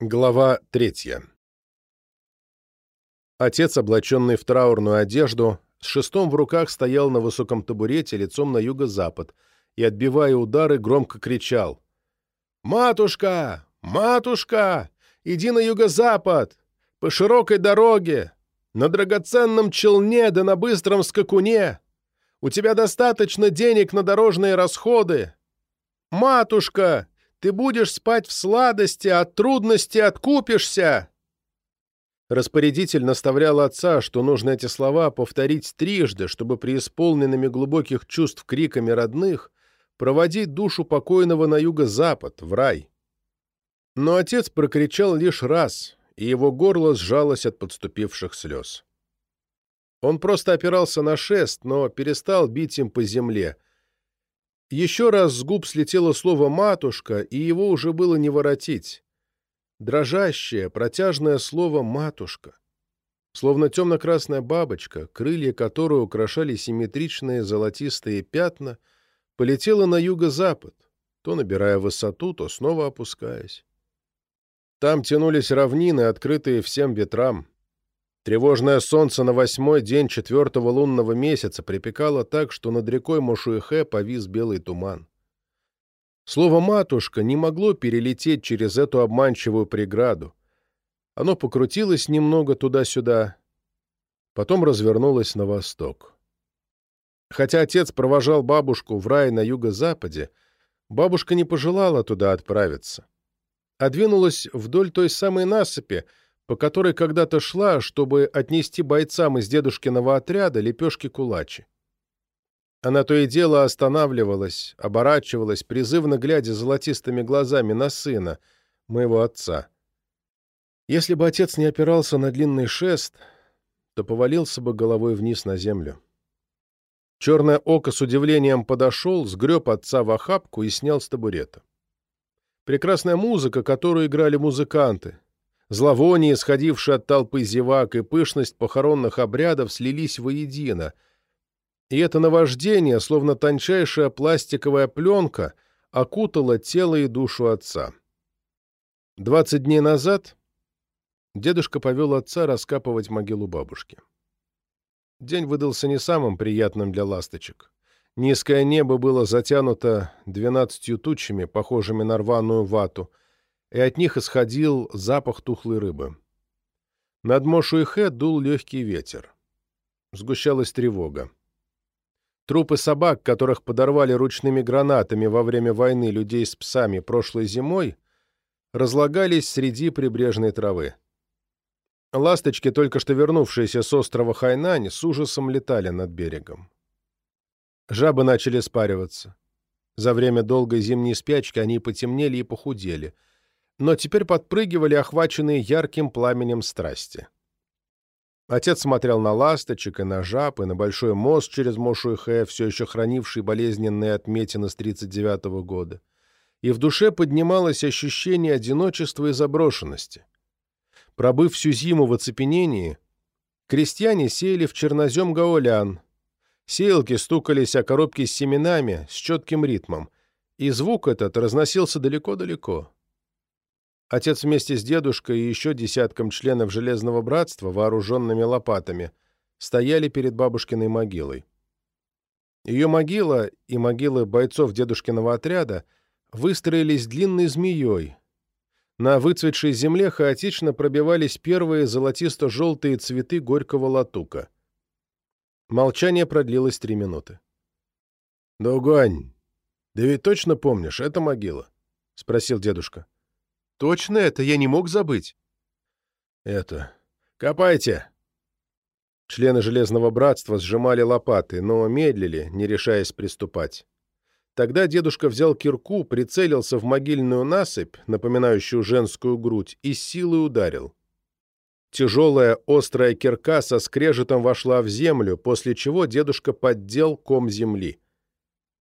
Глава третья. Отец, облаченный в траурную одежду, с шестом в руках стоял на высоком табурете лицом на юго-запад и, отбивая удары, громко кричал. «Матушка! Матушка! Иди на юго-запад! По широкой дороге! На драгоценном челне да на быстром скакуне! У тебя достаточно денег на дорожные расходы! Матушка! Ты будешь спать в сладости, от трудности откупишься!» Распорядитель наставлял отца, что нужно эти слова повторить трижды, чтобы преисполненными глубоких чувств криками родных проводить душу покойного на юго-запад, в рай. Но отец прокричал лишь раз, и его горло сжалось от подступивших слез. Он просто опирался на шест, но перестал бить им по земле — еще раз с губ слетело слово «матушка», и его уже было не воротить. Дрожащее, протяжное слово «матушка». Словно темно-красная бабочка, крылья которой украшали симметричные золотистые пятна, полетела на юго-запад, то набирая высоту, то снова опускаясь. Там тянулись равнины, открытые всем ветрам. Тревожное солнце на восьмой день четвертого лунного месяца припекало так, что над рекой Мошуэхэ повис белый туман. Слово «матушка» не могло перелететь через эту обманчивую преграду. Оно покрутилось немного туда-сюда, потом развернулось на восток. Хотя отец провожал бабушку в рай на юго-западе, бабушка не пожелала туда отправиться, а двинулась вдоль той самой насыпи, по которой когда-то шла, чтобы отнести бойцам из дедушкиного отряда лепешки-кулачи. Она то и дело останавливалась, оборачивалась, призывно глядя золотистыми глазами на сына, моего отца. Если бы отец не опирался на длинный шест, то повалился бы головой вниз на землю. Черное око с удивлением подошел, сгреб отца в охапку и снял с табурета. Прекрасная музыка, которую играли музыканты, Зловоние, исходившее от толпы зевак, и пышность похоронных обрядов слились воедино. И это наваждение, словно тончайшая пластиковая пленка, окутало тело и душу отца. Двадцать дней назад дедушка повел отца раскапывать могилу бабушки. День выдался не самым приятным для ласточек. Низкое небо было затянуто двенадцатью тучами, похожими на рваную вату — и от них исходил запах тухлой рыбы. Над Мошуэхэ дул легкий ветер. Сгущалась тревога. Трупы собак, которых подорвали ручными гранатами во время войны людей с псами прошлой зимой, разлагались среди прибрежной травы. Ласточки, только что вернувшиеся с острова Хайнань, с ужасом летали над берегом. Жабы начали спариваться. За время долгой зимней спячки они потемнели и похудели — но теперь подпрыгивали, охваченные ярким пламенем страсти. Отец смотрел на ласточек и на жаб, и на большой мост через Мошуэхэ, все еще хранивший болезненные отметины с 39 -го года. И в душе поднималось ощущение одиночества и заброшенности. Пробыв всю зиму в оцепенении, крестьяне сеяли в чернозем гаолян. Сеялки стукались о коробки с семенами с четким ритмом, и звук этот разносился далеко-далеко. Отец вместе с дедушкой и еще десятком членов Железного Братства, вооруженными лопатами, стояли перед бабушкиной могилой. Ее могила и могилы бойцов дедушкиного отряда выстроились длинной змеей. На выцветшей земле хаотично пробивались первые золотисто-желтые цветы горького латука. Молчание продлилось три минуты. «Дугань, да ведь точно помнишь, это могила?» — спросил дедушка. — Точно это я не мог забыть. Это... Копайте! Члены Железного Братства сжимали лопаты, но медлили, не решаясь приступать. Тогда дедушка взял кирку, прицелился в могильную насыпь, напоминающую женскую грудь, и силой ударил. Тяжелая острая кирка со скрежетом вошла в землю, после чего дедушка поддел ком земли.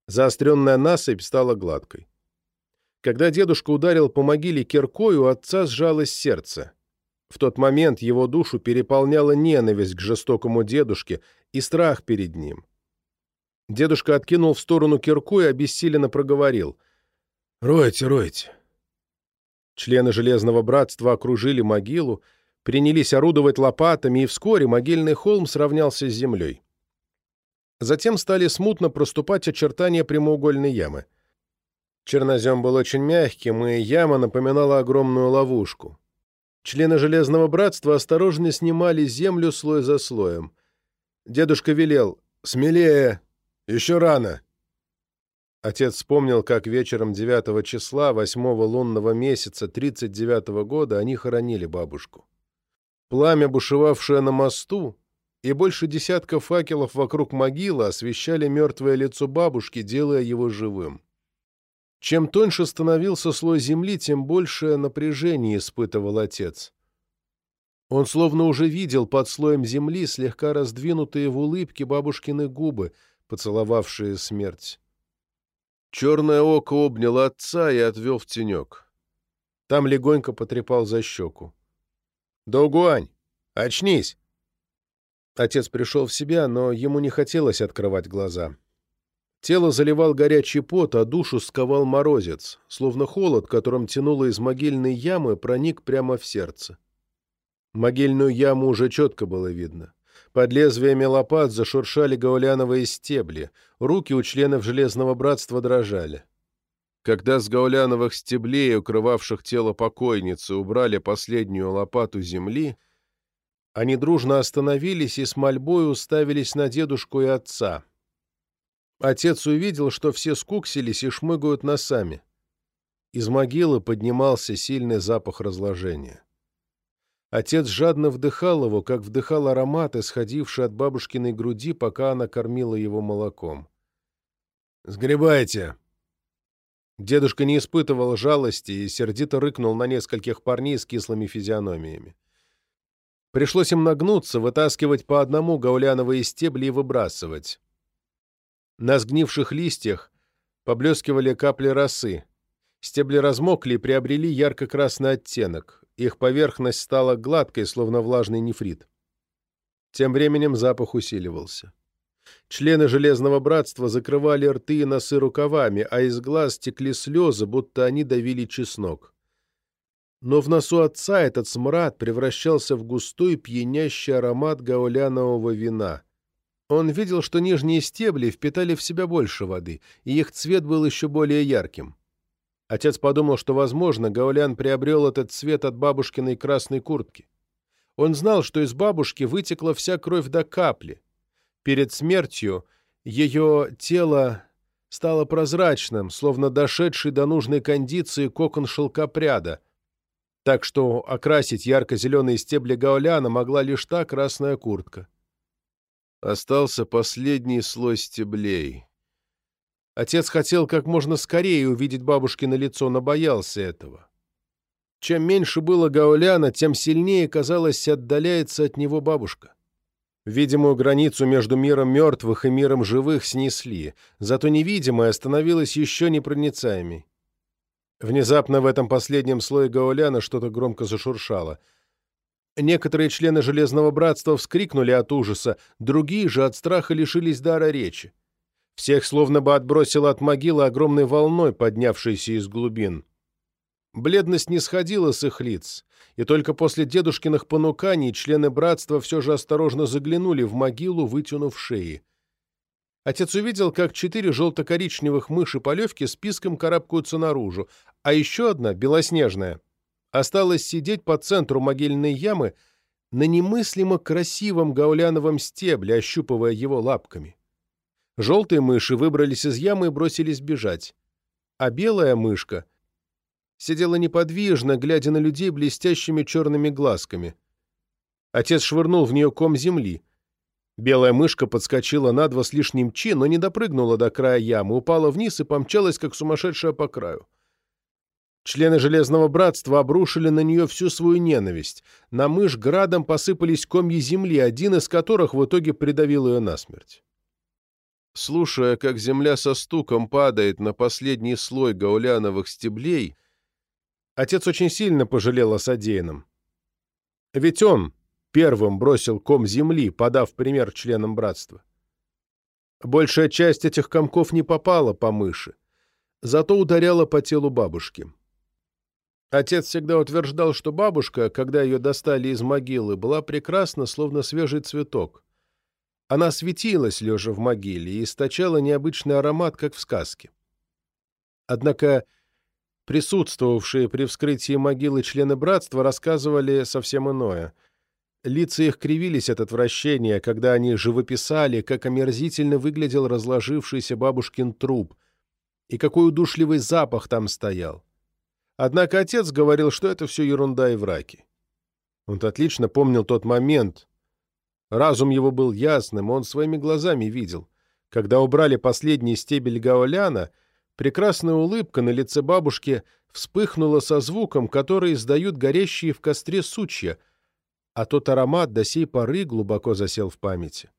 Заостренная насыпь стала гладкой. Когда дедушка ударил по могиле киркой, у отца сжалось сердце. В тот момент его душу переполняла ненависть к жестокому дедушке и страх перед ним. Дедушка откинул в сторону кирку и обессиленно проговорил. «Ройте, ройте!» Члены Железного Братства окружили могилу, принялись орудовать лопатами, и вскоре могильный холм сравнялся с землей. Затем стали смутно проступать очертания прямоугольной ямы. Чернозем был очень мягким, и яма напоминала огромную ловушку. Члены Железного Братства осторожно снимали землю слой за слоем. Дедушка велел «Смелее! Еще рано!» Отец вспомнил, как вечером 9 числа 8 лунного месяца 39 -го года они хоронили бабушку. Пламя, бушевавшее на мосту, и больше десятка факелов вокруг могилы освещали мертвое лицо бабушки, делая его живым. Чем тоньше становился слой земли, тем большее напряжение испытывал отец. Он словно уже видел под слоем земли слегка раздвинутые в улыбке бабушкины губы, поцеловавшие смерть. Черное око обнял отца и отвел в тенек. Там легонько потрепал за щеку. «Долгуань, очнись!» Отец пришел в себя, но ему не хотелось открывать глаза. Тело заливал горячий пот, а душу сковал морозец, словно холод, которым тянуло из могильной ямы, проник прямо в сердце. Могильную яму уже четко было видно. Под лезвиями лопат зашуршали гауляновые стебли, руки у членов Железного Братства дрожали. Когда с гауляновых стеблей, укрывавших тело покойницы, убрали последнюю лопату земли, они дружно остановились и с мольбой уставились на дедушку и отца. Отец увидел, что все скуксились и шмыгают носами. Из могилы поднимался сильный запах разложения. Отец жадно вдыхал его, как вдыхал аромат, исходивший от бабушкиной груди, пока она кормила его молоком. «Сгребайте!» Дедушка не испытывал жалости и сердито рыкнул на нескольких парней с кислыми физиономиями. Пришлось им нагнуться, вытаскивать по одному гауляновые стебли и выбрасывать. На сгнивших листьях поблескивали капли росы. Стебли размокли и приобрели ярко-красный оттенок. Их поверхность стала гладкой, словно влажный нефрит. Тем временем запах усиливался. Члены Железного Братства закрывали рты и носы рукавами, а из глаз текли слезы, будто они давили чеснок. Но в носу отца этот смрад превращался в густой пьянящий аромат гаулянового вина. Он видел, что нижние стебли впитали в себя больше воды, и их цвет был еще более ярким. Отец подумал, что, возможно, Гаулян приобрел этот цвет от бабушкиной красной куртки. Он знал, что из бабушки вытекла вся кровь до капли. Перед смертью ее тело стало прозрачным, словно дошедший до нужной кондиции кокон шелкопряда, так что окрасить ярко-зеленые стебли гауляна могла лишь та красная куртка. Остался последний слой стеблей. Отец хотел как можно скорее увидеть бабушкино лицо, но боялся этого. Чем меньше было гауляна, тем сильнее, казалось, отдаляется от него бабушка. Видимую границу между миром мертвых и миром живых снесли, зато невидимая становилась еще непроницаемой. Внезапно в этом последнем слое гауляна что-то громко зашуршало. Некоторые члены Железного Братства вскрикнули от ужаса, другие же от страха лишились дара речи. Всех словно бы отбросило от могилы огромной волной, поднявшейся из глубин. Бледность не сходила с их лиц, и только после дедушкиных понуканий члены братства все же осторожно заглянули в могилу, вытянув шеи. Отец увидел, как четыре желто-коричневых мыши-полевки списком карабкаются наружу, а еще одна, белоснежная, осталась сидеть по центру могильной ямы на немыслимо красивом гауляновом стебле, ощупывая его лапками. Желтые мыши выбрались из ямы и бросились бежать. А белая мышка сидела неподвижно, глядя на людей блестящими черными глазками. Отец швырнул в нее ком земли. Белая мышка подскочила на два с лишним чи, но не допрыгнула до края ямы, упала вниз и помчалась, как сумасшедшая по краю. Члены Железного Братства обрушили на нее всю свою ненависть. На мышь градом посыпались комья земли, один из которых в итоге придавил ее насмерть. Слушая, как земля со стуком падает на последний слой гауляновых стеблей, отец очень сильно пожалел о содеянном. Ведь он, первым бросил ком земли, подав пример членам братства. Большая часть этих комков не попала по мыши, зато ударяла по телу бабушки. Отец всегда утверждал, что бабушка, когда ее достали из могилы, была прекрасна, словно свежий цветок. Она светилась, лежа в могиле, и источала необычный аромат, как в сказке. Однако присутствовавшие при вскрытии могилы члены братства рассказывали совсем иное. Лица их кривились от отвращения, когда они живописали, как омерзительно выглядел разложившийся бабушкин труп, и какой удушливый запах там стоял. Однако отец говорил, что это все ерунда и враки. Он отлично помнил тот момент. Разум его был ясным, он своими глазами видел. Когда убрали последний стебель гауляна, прекрасная улыбка на лице бабушки вспыхнула со звуком, который издают горящие в костре сучья, а тот аромат до сей поры глубоко засел в памяти.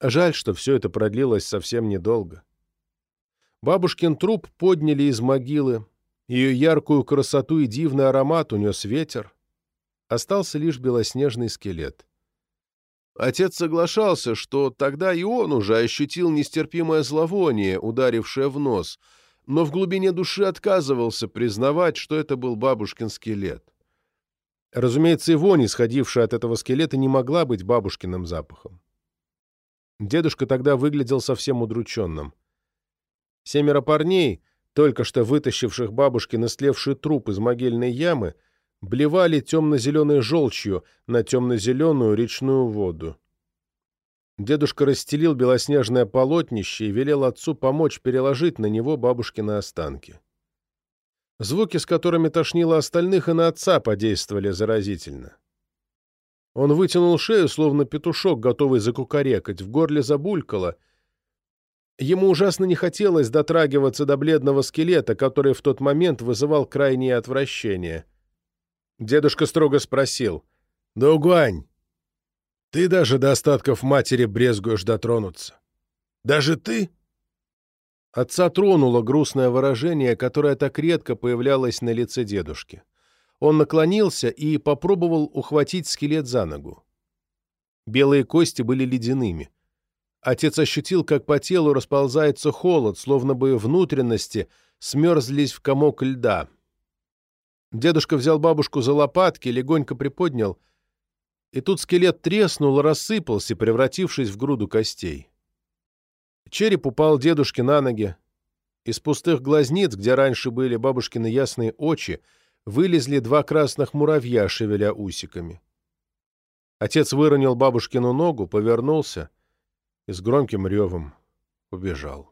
Жаль, что все это продлилось совсем недолго. Бабушкин труп подняли из могилы, ее яркую красоту и дивный аромат унес ветер. Остался лишь белоснежный скелет. Отец соглашался, что тогда и он уже ощутил нестерпимое зловоние, ударившее в нос, но в глубине души отказывался признавать, что это был бабушкин скелет. Разумеется, и вонь, исходившая от этого скелета, не могла быть бабушкиным запахом. Дедушка тогда выглядел совсем удрученным. Семеро парней — только что вытащивших бабушкин истлевший труп из могильной ямы, блевали темно-зеленой желчью на темно-зеленую речную воду. Дедушка расстелил белоснежное полотнище и велел отцу помочь переложить на него бабушкины останки. Звуки, с которыми тошнило остальных, и на отца подействовали заразительно. Он вытянул шею, словно петушок, готовый закукарекать, в горле забулькало — Ему ужасно не хотелось дотрагиваться до бледного скелета, который в тот момент вызывал крайнее отвращение. Дедушка строго спросил. «Дугуань, ты даже до остатков матери брезгуешь дотронуться. Даже ты?» Отца тронуло грустное выражение, которое так редко появлялось на лице дедушки. Он наклонился и попробовал ухватить скелет за ногу. Белые кости были ледяными. Отец ощутил, как по телу расползается холод, словно бы внутренности смерзлись в комок льда. Дедушка взял бабушку за лопатки, легонько приподнял, и тут скелет треснул рассыпался, превратившись в груду костей. Череп упал дедушке на ноги. Из пустых глазниц, где раньше были бабушкины ясные очи, вылезли два красных муравья, шевеля усиками. Отец выронил бабушкину ногу, повернулся — и с громким ревом убежал.